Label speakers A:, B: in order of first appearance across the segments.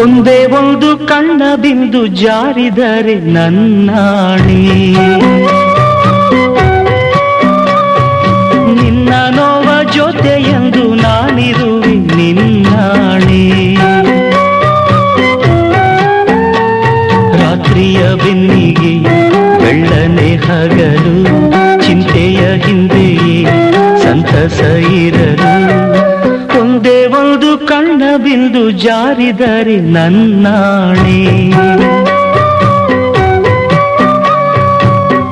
A: ಒಂದೇ ಒಂದು ಕಣ್ಣ ಬಿಂದು ಜಾರಿದರೆ ನನ್ನಾಣಿ. ನಿನ್ನ ನೋವ ಎಂದು ನಾನಿರುವೆ ನಿನ್ನಾಣಿ. ರಾತ್ರಿಯ ಬೆನ್ನಿಗೆ ಬೆಳ್ಳನೆ ಹಗಲು, ಚಿಂತೆಯ ಹಿಂದೆಯೇ ಸಂತಸ ಇರಲು. ಬಿಂದು ಜಾರಿದರೆ ನನ್ನಾಣೆ.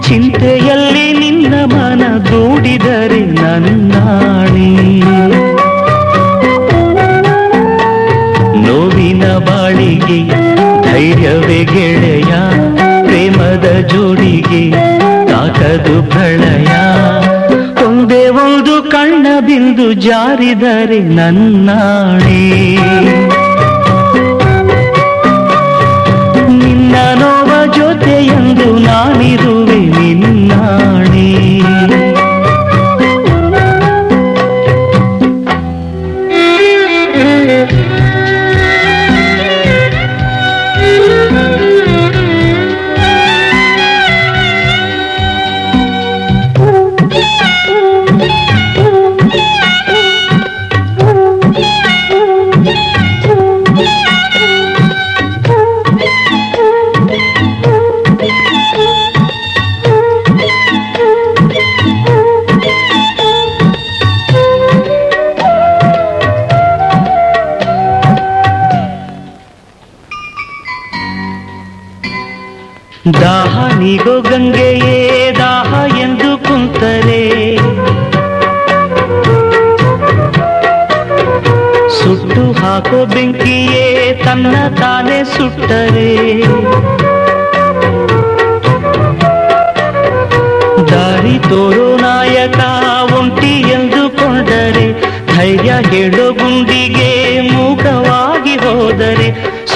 A: ಚಿಂತೆಯಲ್ಲಿ ನಿನ್ನ ಮನ ದೂಡಿದರೆ ನನ್ನಾಣೆ. ನೋವಿನ ಬಾಳಿಗೆ ಧೈರ್ಯವೇ ಗೆಳೆಯ, ಪ್ರೇಮದ ಜೋಡಿಗೆ ತಾಕದು ಪ್ರಳಯ. ಒಂದೇ ಕಣ್ಣ ಬಿಂದು ಜಾರಿದರೆ ನನ್ನಾಣೆ. ನಿನ್ನ ನೋವ ಎಂದು ನಾನಿರುವೆ ನಿನ್ನಾಣೆ. ದಾಹ ನೀಗೋ ಗಂಗೆಯೇ ದಾಹ ಎಂದು ಕುಂತರೆ ಸುಟ್ಟು ಹಾಕೋ ಬೆಂಕಿಯೇ ತನ್ನ ತಾನೇ ಸುಟ್ಟರೆ ದಾರಿ ತೋರೋ ನಾಯಕ ಒಂಟಿ ಎಂದುಕೊಂಡರೆ ಧೈರ್ಯ ಹೇಳೋ ಗುಂಡಿಗೆ ಮೂಕವಾಗಿ ಹೋದರೆ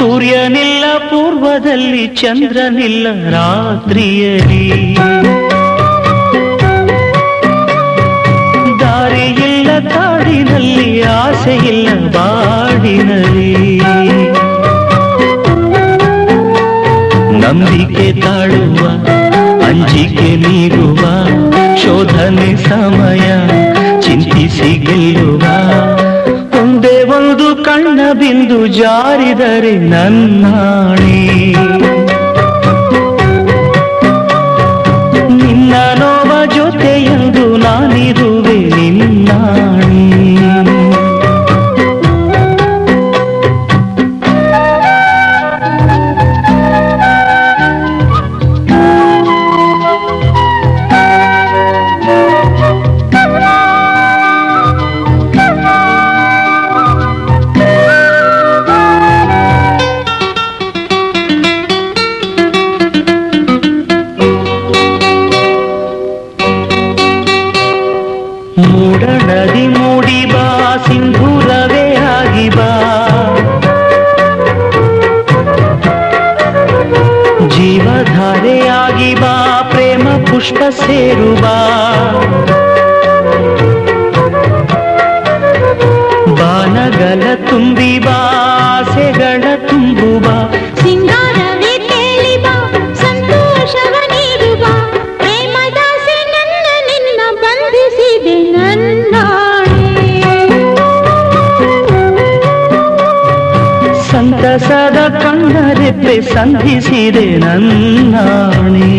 A: ಸೂರ್ಯನಿಲ್ಲ, ಪೂರ್ವದಲ್ಲಿ ಚಂದ್ರನಿಲ್ಲ ರಾತ್ರಿಯಲಿ ದಾರಿಯಿಲ್ಲ, ಕಾಡಿನಲ್ಲಿ, ಆಸೆಯಿಲ್ಲ, ಬಾಡಿನಲ್ಲಿ. ನಂಬಿಕೆ ತಾಳುವ, ಅಂಜಿಕೆ ನೀಡುವ, ಶೋಧನೆ ಸಮಯ, ಚಿಂತಿಸಿ ಗೆಲ್ಲುವ. ಬಿಂದು ಜಾರಿದರೆ ನನ್ನಾಣೆ. ಪುಷ್ಪ ಸೇರುವ ಬಾನಗಲ ತುಂಬಿ ಬಾಸೆಗಳ ತುಂಬುವ.
B: ಸಿಂಗಾರವೇ ಕೇಳಿ ಬಾ ಸಂತೋಷವ ನೀಡು ಪ್ರೇಮದಾಸೆ ನನ್ನ ನಿನ್ನ ಬಂಧಿಸಿದೆ ನನ್ನಾಣೆ.
A: ಸಂತಸದ ಕಣ್ಣರೆಪ್ಪೆ ಸಂಧಿಸಿದೆ ನನ್ನಾಣೆ.